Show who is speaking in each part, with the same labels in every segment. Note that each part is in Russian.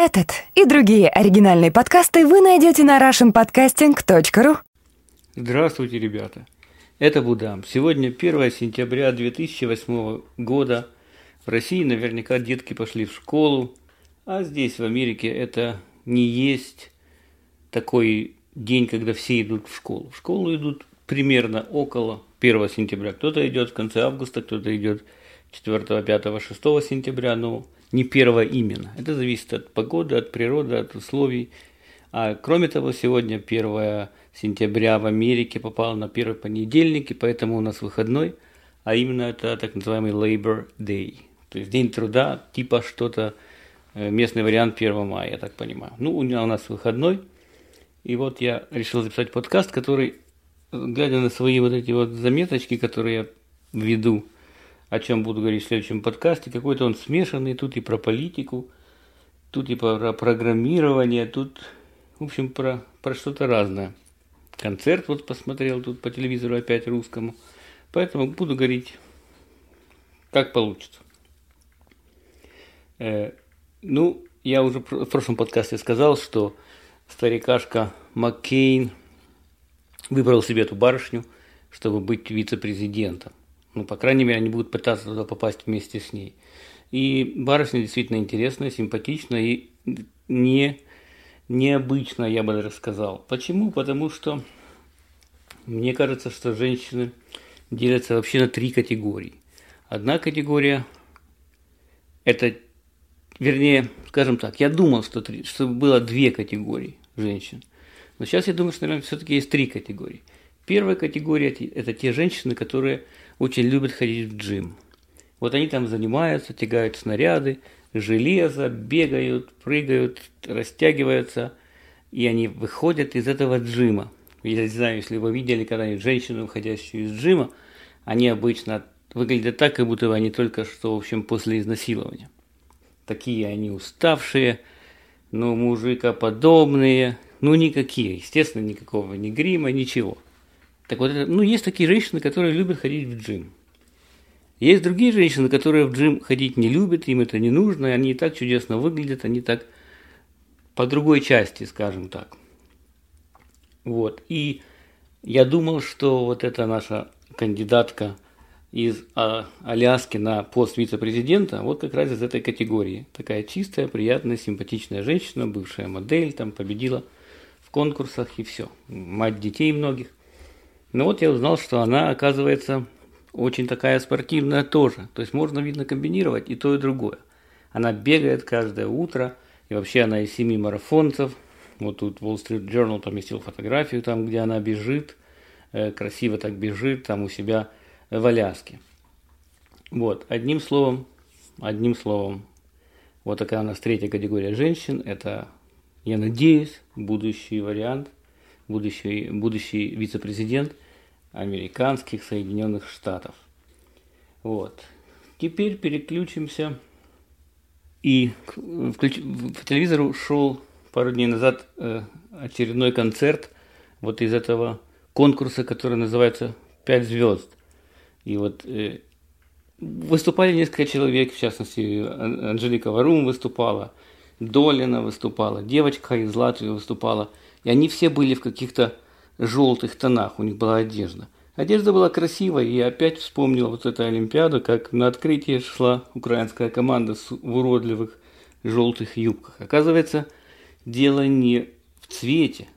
Speaker 1: Этот и другие оригинальные подкасты вы найдете на russianpodcasting.ru
Speaker 2: Здравствуйте, ребята! Это Будам. Сегодня 1 сентября 2008 года. В России наверняка детки пошли в школу, а здесь, в Америке, это не есть такой день, когда все идут в школу. В школу идут примерно около 1 сентября. Кто-то идет в конце августа, кто-то идет 4, 5, 6 сентября, но не 1 именно. Это зависит от погоды, от природы, от условий. А кроме того, сегодня 1 сентября в Америке попало на первый понедельник, и поэтому у нас выходной, а именно это так называемый Labor Day. То есть день труда, типа что-то, э, местный вариант 1 мая, я так понимаю. Ну, у нас выходной, и вот я решил записать подкаст, который, глядя на свои вот эти вот заметочки, которые я веду, о чем буду говорить в следующем подкасте, какой-то он смешанный, тут и про политику, тут и про программирование, тут, в общем, про, про что-то разное. Концерт вот посмотрел тут по телевизору опять русскому, поэтому буду говорить, как получится. Э, ну, я уже в прошлом подкасте сказал, что старикашка Маккейн выбрал себе эту барышню, чтобы быть вице-президентом. Ну, по крайней мере, они будут пытаться туда попасть вместе с ней. И барышня действительно интересная, симпатичная и не, необычная, я бы даже сказал. Почему? Потому что мне кажется, что женщины делятся вообще на три категории. Одна категория – это, вернее, скажем так, я думал, что, три, что было две категории женщин. Но сейчас я думаю, что, наверное, все-таки есть три категории. Первая категория – это те женщины, которые очень любят ходить в джим. Вот они там занимаются, тягают снаряды, железо, бегают, прыгают, растягиваются, и они выходят из этого джима. Я не знаю, если вы видели когда-нибудь женщину, выходящую из джима, они обычно выглядят так, как будто они только что, в общем, после изнасилования. Такие они уставшие, ну, мужикоподобные, ну, никакие, естественно, никакого ни грима, ничего – так вот, ну, есть такие женщины, которые любят ходить в джим. Есть другие женщины, которые в джим ходить не любят, им это не нужно, и они и так чудесно выглядят, они так по другой части, скажем так. Вот. И я думал, что вот эта наша кандидатка из а, Аляски на пост вице-президента, вот как раз из этой категории. Такая чистая, приятная, симпатичная женщина, бывшая модель, там победила в конкурсах и все. Мать детей многих. Ну вот я узнал, что она, оказывается, очень такая спортивная тоже. То есть можно, видно, комбинировать и то, и другое. Она бегает каждое утро, и вообще она из семи марафонцев. Вот тут Wall Street Journal поместил фотографию там, где она бежит, э, красиво так бежит, там у себя в Аляске. Вот, одним словом, одним словом, вот такая у нас третья категория женщин. Это, я надеюсь, будущий вариант будущий, будущий вице-президент американских Соединенных Штатов. Вот. Теперь переключимся. И включ... в телевизору шел пару дней назад э, очередной концерт вот из этого конкурса, который называется «Пять звезд». И вот э, выступали несколько человек, в частности, Анжелика Варум выступала, Долина выступала, девочка из Латвии выступала – и они все были в каких-то желтых тонах, у них была одежда. Одежда была красивая, и опять вспомнил вот эту Олимпиаду, как на открытие шла украинская команда в уродливых желтых юбках. Оказывается, дело не в цвете,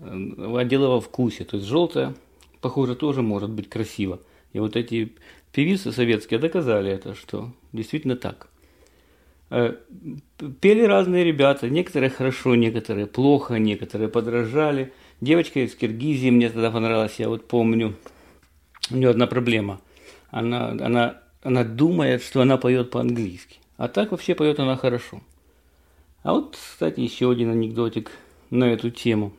Speaker 2: а дело во вкусе. То есть желтая, похоже, тоже может быть красиво. И вот эти певицы советские доказали это, что действительно так. Э, пели разные ребята, некоторые хорошо, некоторые плохо, некоторые подражали. Девочка из Киргизии мне тогда понравилась, я вот помню, у нее одна проблема. Она, она, она думает, что она поет по-английски, а так вообще поет она хорошо. А вот, кстати, еще один анекдотик на эту тему.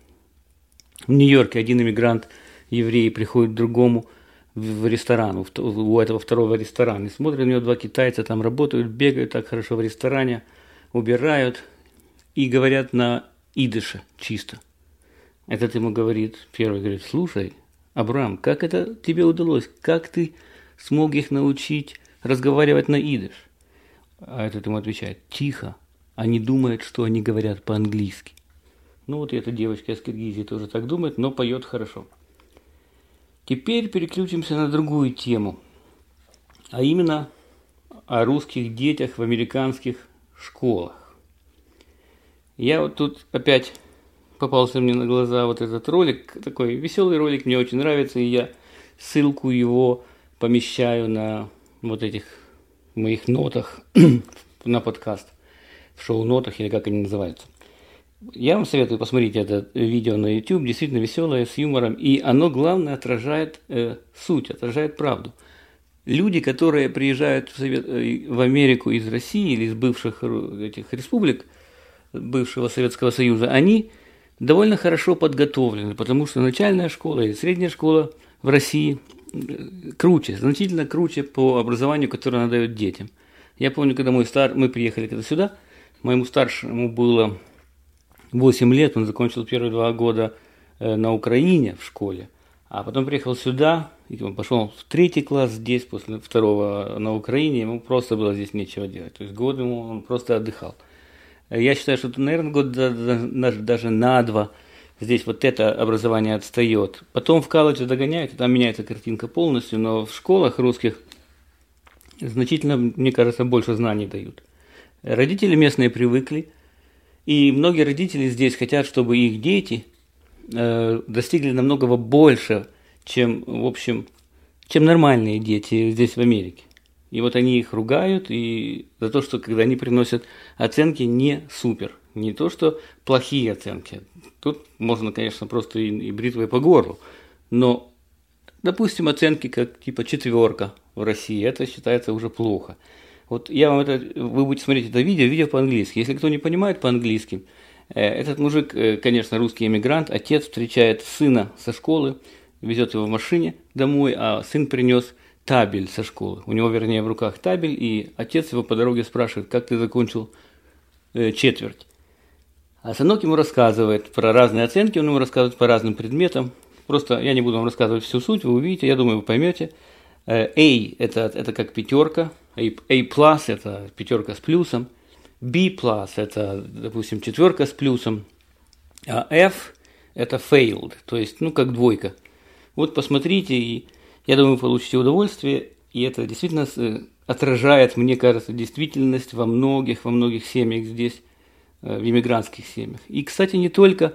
Speaker 2: В Нью-Йорке один иммигрант еврей приходит к другому – в ресторан, у этого второго ресторана. И смотрят, у него два китайца там работают, бегают так хорошо в ресторане, убирают и говорят на идыше чисто. Этот ему говорит, первый говорит, слушай, Абрам, как это тебе удалось? Как ты смог их научить разговаривать на идыш? А этот ему отвечает, тихо, они думают, что они говорят по-английски. Ну вот эта девочка из Киргизии тоже так думает, но поет хорошо. Теперь переключимся на другую тему, а именно о русских детях в американских школах. Я вот тут опять попался мне на глаза вот этот ролик, такой веселый ролик, мне очень нравится, и я ссылку его помещаю на вот этих моих нотах на подкаст, в шоу-нотах или как они называются. Я вам советую посмотреть это видео на YouTube, действительно веселое, с юмором, и оно, главное, отражает э, суть, отражает правду. Люди, которые приезжают в, Совет, э, в Америку из России или из бывших этих республик, бывшего Советского Союза, они довольно хорошо подготовлены, потому что начальная школа и средняя школа в России э, круче, значительно круче по образованию, которое она дает детям. Я помню, когда мой стар... мы приехали когда сюда, моему старшему было 8 лет, он закончил первые два года э, на Украине в школе, а потом приехал сюда, и он пошел в третий класс здесь, после второго на Украине, ему просто было здесь нечего делать. То есть год ему он просто отдыхал. Я считаю, что, наверное, год даже на два здесь вот это образование отстает. Потом в колледже догоняют, и там меняется картинка полностью, но в школах русских значительно, мне кажется, больше знаний дают. Родители местные привыкли, и многие родители здесь хотят, чтобы их дети э, достигли намного больше, чем, в общем, чем нормальные дети здесь в Америке. И вот они их ругают и за то, что когда они приносят оценки не супер. Не то, что плохие оценки. Тут можно, конечно, просто и, и бритвой по горлу. Но, допустим, оценки как типа четверка в России, это считается уже плохо. Вот я вам это, вы будете смотреть это видео, видео по-английски. Если кто не понимает по-английски, э, этот мужик, э, конечно, русский эмигрант, отец встречает сына со школы, везет его в машине домой, а сын принес табель со школы. У него, вернее, в руках табель, и отец его по дороге спрашивает, как ты закончил э, четверть. А сынок ему рассказывает про разные оценки, он ему рассказывает по разным предметам. Просто я не буду вам рассказывать всю суть, вы увидите, я думаю, вы поймете. Э, A – это, это как пятерка, A, A plus – это пятерка с плюсом, B plus – это, допустим, четверка с плюсом, а F – это failed, то есть, ну, как двойка. Вот посмотрите и я думаю, вы получите удовольствие, и это действительно э, отражает, мне кажется, действительность во многих, во многих семьях здесь, э, в иммигрантских семьях. И, кстати, не только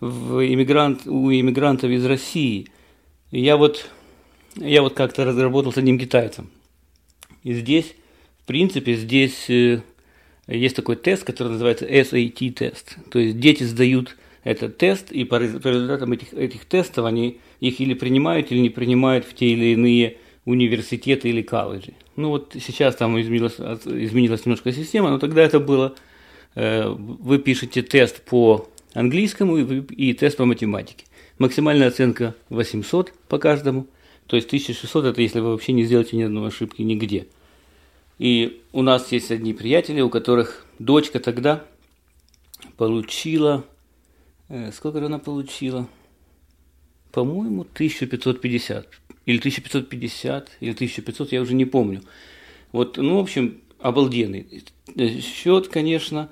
Speaker 2: в иммигрант, у иммигрантов из России. Я вот, я вот как-то разработал с одним китайцем. И здесь, в принципе, здесь э, есть такой тест, который называется SAT-тест. То есть дети сдают этот тест, и по результатам этих, этих тестов они их или принимают, или не принимают в те или иные университеты или колледжи. Ну вот сейчас там изменилась, изменилась немножко система, но тогда это было, э, вы пишете тест по английскому и, и тест по математике. Максимальная оценка 800 по каждому, то есть 1600 это если вы вообще не сделаете ни одной ошибки нигде. И у нас есть одни приятели, у которых дочка тогда получила Э, сколько она получила? По-моему, 1550. Или 1550, или 1500, я уже не помню. Вот, ну, в общем, обалденный. Счет, конечно,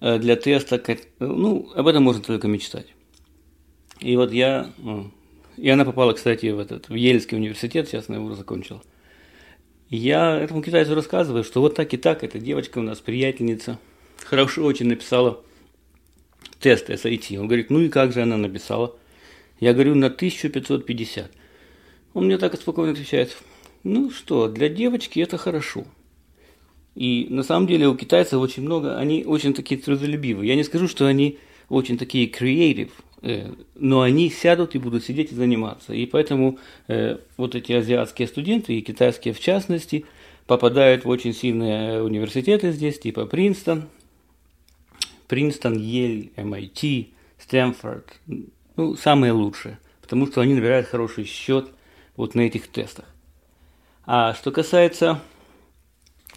Speaker 2: э, для теста, ну, об этом можно только мечтать. И вот я, и она попала, кстати, в этот, в Ельский университет, сейчас она его закончила. Я этому китайцу рассказываю, что вот так и так, эта девочка у нас приятельница, хорошо очень написала тест SAT. Он говорит, ну и как же она написала? Я говорю, на 1550. Он мне так спокойно отвечает, ну что, для девочки это хорошо. И на самом деле у китайцев очень много, они очень такие трудолюбивые. Я не скажу, что они очень такие creative, но они сядут и будут сидеть и заниматься. И поэтому э, вот эти азиатские студенты, и китайские в частности, попадают в очень сильные университеты здесь, типа Принстон, Принстон, Ель, MIT, Стэнфорд, ну, самые лучшие, потому что они набирают хороший счет вот на этих тестах. А что касается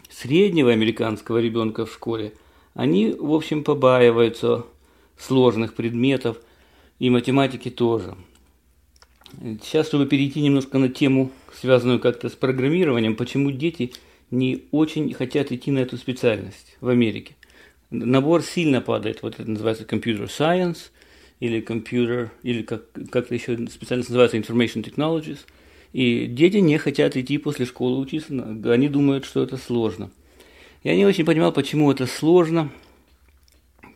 Speaker 2: среднего американского ребенка в школе, они, в общем, побаиваются сложных предметов и математики тоже. Сейчас, чтобы перейти немножко на тему, связанную как-то с программированием, почему дети не очень хотят идти на эту специальность в Америке. набор сильно падает. Вот это называется computer science или computer, или как, как-то еще специально называется information technologies. И дети не хотят идти после школы учиться, они думают, что это сложно. Я не очень понимал, почему это сложно,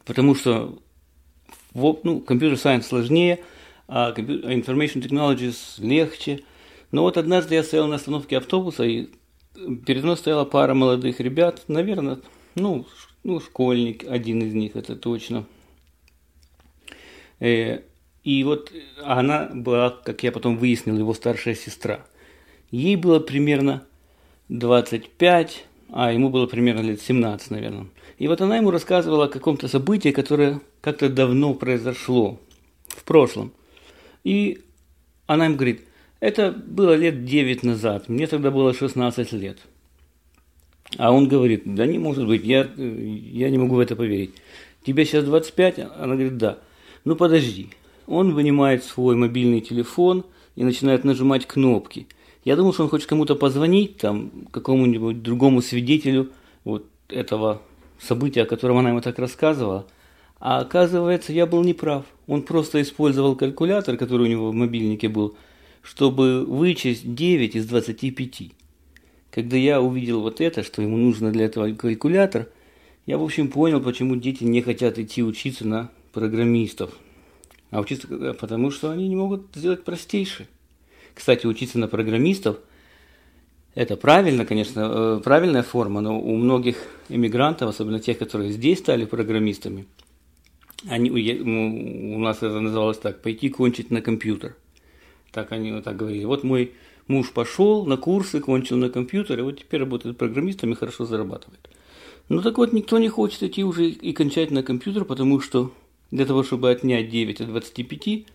Speaker 2: потому что ну, computer science сложнее, а information technologies легче. Но вот однажды я стоял на остановке автобуса, и передо мной стояла пара молодых ребят, наверное, ну, ну школьник, один из них, это точно. Э, и вот она была, как я потом выяснил, его старшая сестра. Ей было примерно 25, а ему было примерно лет 17, наверное. И вот она ему рассказывала о каком-то событии, которое как-то давно произошло, в прошлом. И она им говорит, это было лет 9 назад, мне тогда было 16 лет. А он говорит, да не может быть, я, я не могу в это поверить. Тебе сейчас 25? Она говорит, да. Ну подожди. Он вынимает свой мобильный телефон и начинает нажимать кнопки. Я думал, что он хочет кому-то позвонить, там, какому-нибудь другому свидетелю вот этого события, о котором она ему так рассказывала. А оказывается, я был неправ. Он просто использовал калькулятор, который у него в мобильнике был, чтобы вычесть 9 из 25. Когда я увидел вот это, что ему нужно для этого калькулятор, я, в общем, понял, почему дети не хотят идти учиться на программистов. А учиться, потому что они не могут сделать простейшее. Кстати, учиться на программистов – это правильно, конечно, э, правильная форма, но у многих иммигрантов, особенно тех, которые здесь стали программистами, они, у нас это называлось так, пойти кончить на компьютер. Так они вот так говорили. Вот мой муж пошел на курсы, кончил на компьютере, вот теперь работает программистом и хорошо зарабатывает. Ну так вот, никто не хочет идти уже и кончать на компьютер, потому что для того, чтобы отнять 9 от 25,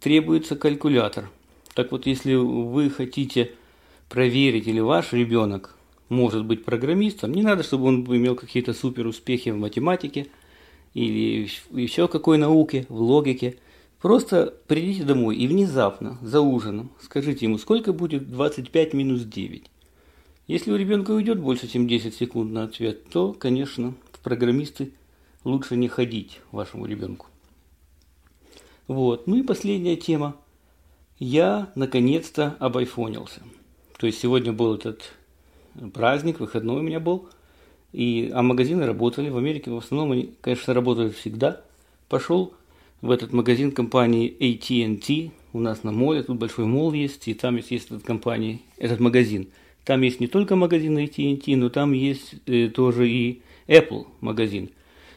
Speaker 2: требуется калькулятор. Так вот, если вы хотите проверить, или ваш ребенок может быть программистом, не надо, чтобы он имел какие-то супер успехи в математике или еще какой науке, в логике. Просто придите домой и внезапно, за ужином, скажите ему, сколько будет 25 минус 9. Если у ребенка уйдет больше, чем 10 секунд на ответ, то, конечно, в программисты лучше не ходить вашему ребенку. Вот. Ну и последняя тема. Я наконец-то обайфонился. То есть сегодня был этот праздник, выходной у меня был, и, а магазины работали. В Америке в основном они, конечно, работают всегда. Пошел в этот магазин компании AT&T, у нас на моле, тут большой мол есть, и там есть, есть этот компания, этот магазин. Там есть не только магазин AT&T, но там есть э, тоже и Apple магазин.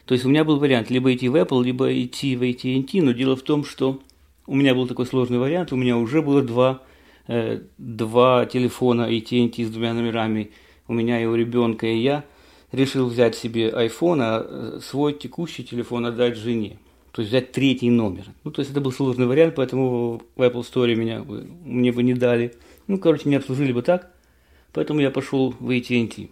Speaker 2: То есть у меня был вариант либо идти в Apple, либо идти в AT&T, но дело в том, что у меня был такой сложный вариант, у меня уже было два Э, два телефона и TNT с двумя номерами у меня и у ребенка, и я решил взять себе iPhone, а э, свой текущий телефон отдать жене. То есть взять третий номер. Ну, то есть это был сложный вариант, поэтому в Apple Store меня, мне бы не дали. Ну, короче, не обслужили бы так. Поэтому я пошел в AT&T.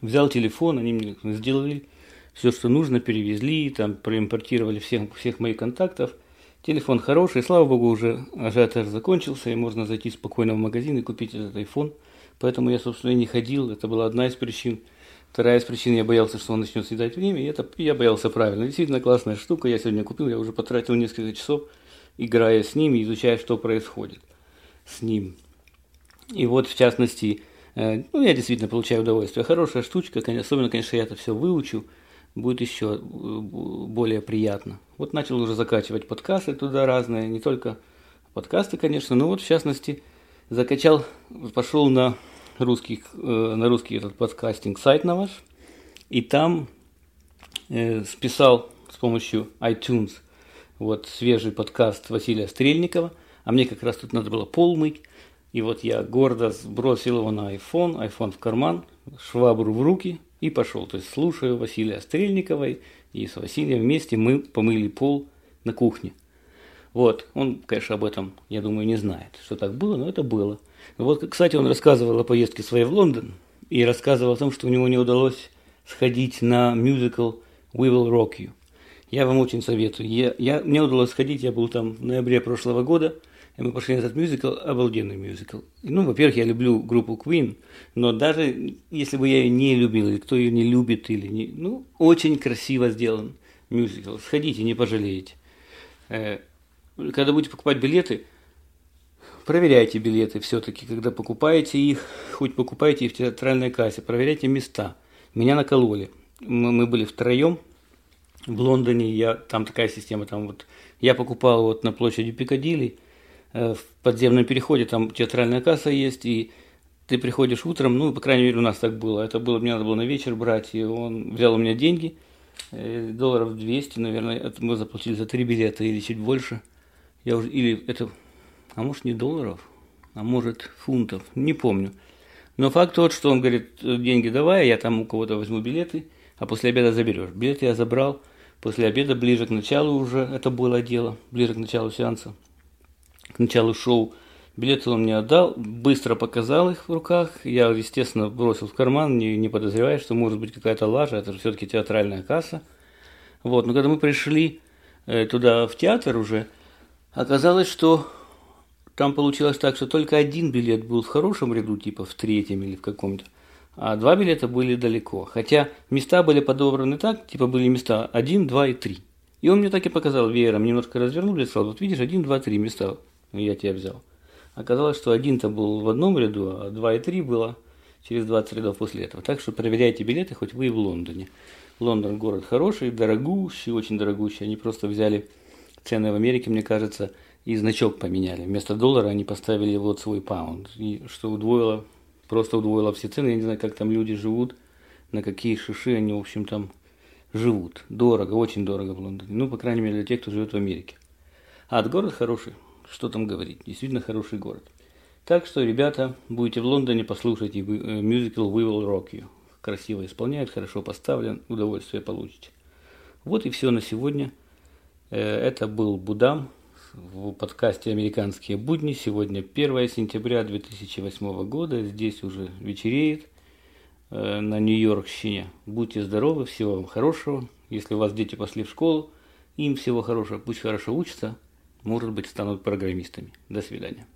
Speaker 2: Взял телефон, они мне сделали все, что нужно, перевезли, там проимпортировали всех, всех моих контактов – Телефон хороший, слава богу, уже ажиотаж закончился, и можно зайти спокойно в магазин и купить этот iPhone. Поэтому я, собственно, и не ходил, это была одна из причин. Вторая из причин, я боялся, что он начнет съедать время, и это я боялся правильно. Действительно классная штука, я сегодня купил, я уже потратил несколько часов, играя с ним и изучая, что происходит с ним. И вот, в частности, э, ну, я действительно получаю удовольствие. Хорошая штучка, особенно, конечно, я это все выучу – будет еще э, более приятно. Вот начал уже закачивать подкасты туда разные, не только подкасты, конечно, но вот в частности закачал, пошел на русский, э, на русский этот подкастинг сайт на ваш, и там э, списал с помощью iTunes вот свежий подкаст Василия Стрельникова, а мне как раз тут надо было пол мыть, и вот я гордо сбросил его на iPhone, iPhone в карман, швабру в руки – и пошел. То есть слушаю Василия Стрельниковой, и с Василием вместе мы помыли пол на кухне. Вот, он, конечно, об этом, я думаю, не знает, что так было, но это было. Вот, кстати, он рассказывал о поездке своей в Лондон и рассказывал о том, что у него не удалось сходить на мюзикл «We Will Rock You». Я вам очень советую. Я, я, мне удалось сходить, я был там в ноябре прошлого года. И мы пошли на этот мюзикл, обалденный мюзикл. Ну, во-первых, я люблю группу Queen, но даже если бы я ее не любил, или кто ее не любит, или не... Ну, очень красиво сделан мюзикл. Сходите, не пожалеете. Э, когда будете покупать билеты, проверяйте билеты все-таки, когда покупаете их, хоть покупайте их в театральной кассе, проверяйте места. Меня накололи. Мы были втроем в Лондоне, я, там такая система, там вот, я покупал вот на площади Пикадилли, в подземном переходе, там театральная касса есть, и ты приходишь утром, ну, по крайней мере, у нас так было, это было, мне надо было на вечер брать, и он взял у меня деньги, э, долларов 200, наверное, это мы заплатили за три билета или чуть больше, я уже, или это, а может не долларов, а может фунтов, не помню. Но факт тот, что он говорит, деньги давай, я там у кого-то возьму билеты, а после обеда заберешь. Билеты я забрал, после обеда, ближе к началу уже это было дело, ближе к началу сеанса, началу шоу. Билеты он мне отдал, быстро показал их в руках. Я, естественно, бросил в карман, не, не подозревая, что может быть какая-то лажа, это же все-таки театральная касса. Вот, но когда мы пришли э, туда в театр уже, оказалось, что там получилось так, что только один билет был в хорошем ряду, типа в третьем или в каком-то, а два билета были далеко. Хотя места были подобраны так, типа были места 1, 2 и 3. И он мне так и показал веером, немножко развернул и сказал, вот видишь, 1, 2, 3 места я тебя взял. Оказалось, что один-то был в одном ряду, а 2 и 3 было через 20 рядов после этого. Так что проверяйте билеты, хоть вы и в Лондоне. Лондон город хороший, дорогущий, очень дорогущий. Они просто взяли цены в Америке, мне кажется, и значок поменяли. Вместо доллара они поставили вот свой паунд, и что удвоило, просто удвоило все цены. Я не знаю, как там люди живут, на какие шиши они, в общем, там живут. Дорого, очень дорого в Лондоне. Ну, по крайней мере, для тех, кто живет в Америке. А город хороший, что там говорить, действительно хороший город. Так что, ребята, будете в Лондоне, послушайте э, мюзикл We Will Rock You. Красиво исполняют, хорошо поставлен, удовольствие получите. Вот и все на сегодня. Э, это был Будам в подкасте «Американские будни». Сегодня 1 сентября 2008 года. Здесь уже вечереет э, на Нью-Йоркщине. Будьте здоровы, всего вам хорошего. Если у вас дети пошли в школу, им всего хорошего. Пусть хорошо учатся, может быть, станут программистами. До свидания.